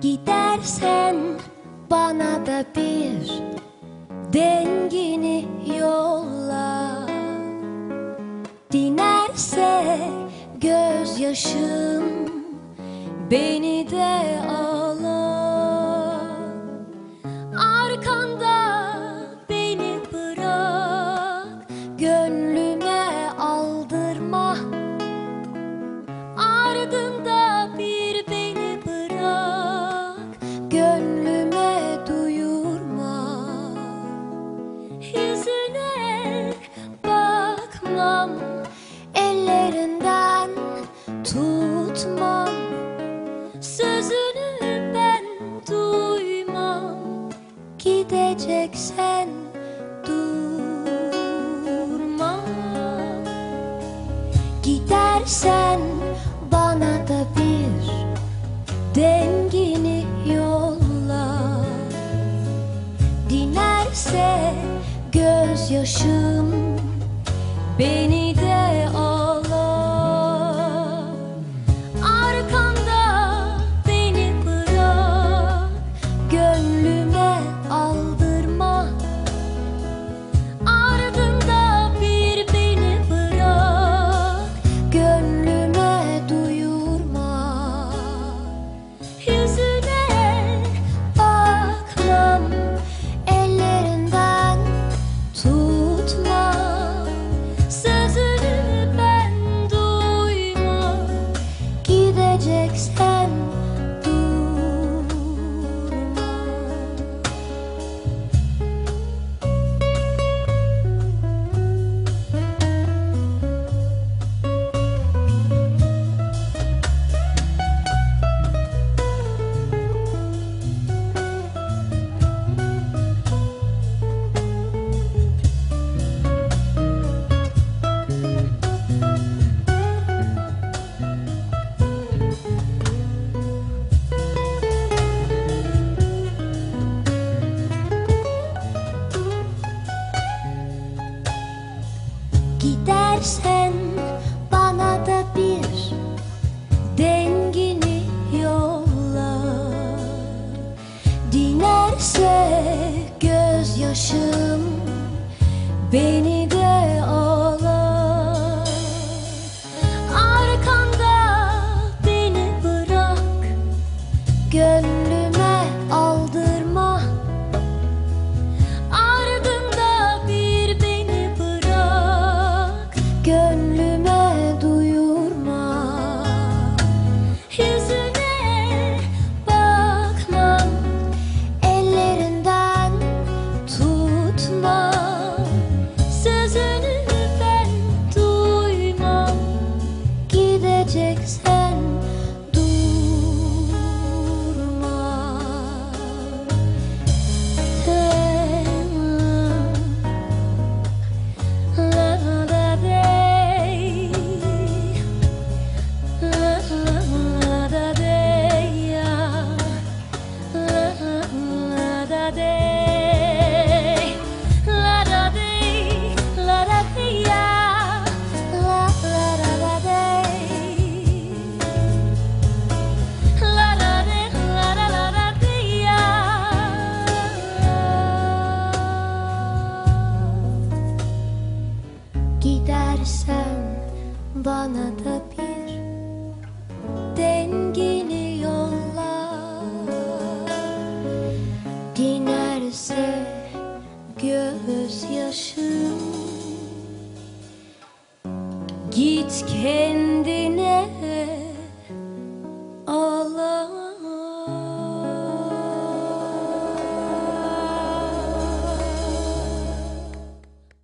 Gidersen bana da bir dengini yolla. Dinerse gözyaşım beni de ağla Arkanda beni bırak Gönlüme Gönlüme duyurma. Yüzüne bakmam Ellerinden tutmam. Sözünü ben duymam Gideceksen durma. Gidersen gözyaşım beni de Gideceksen Gidersen bana da bir dengini yolla Dinerse gözyaşım beni de ağlar. Arkanda beni bırak Gönlüme Gönlüme duyurma. Yüzüne bakmam Ellerinden tutmam Sözünü ben duymam. Gideceksen bana da bir dengini yolla Dinerse gözyaşım. Git kendine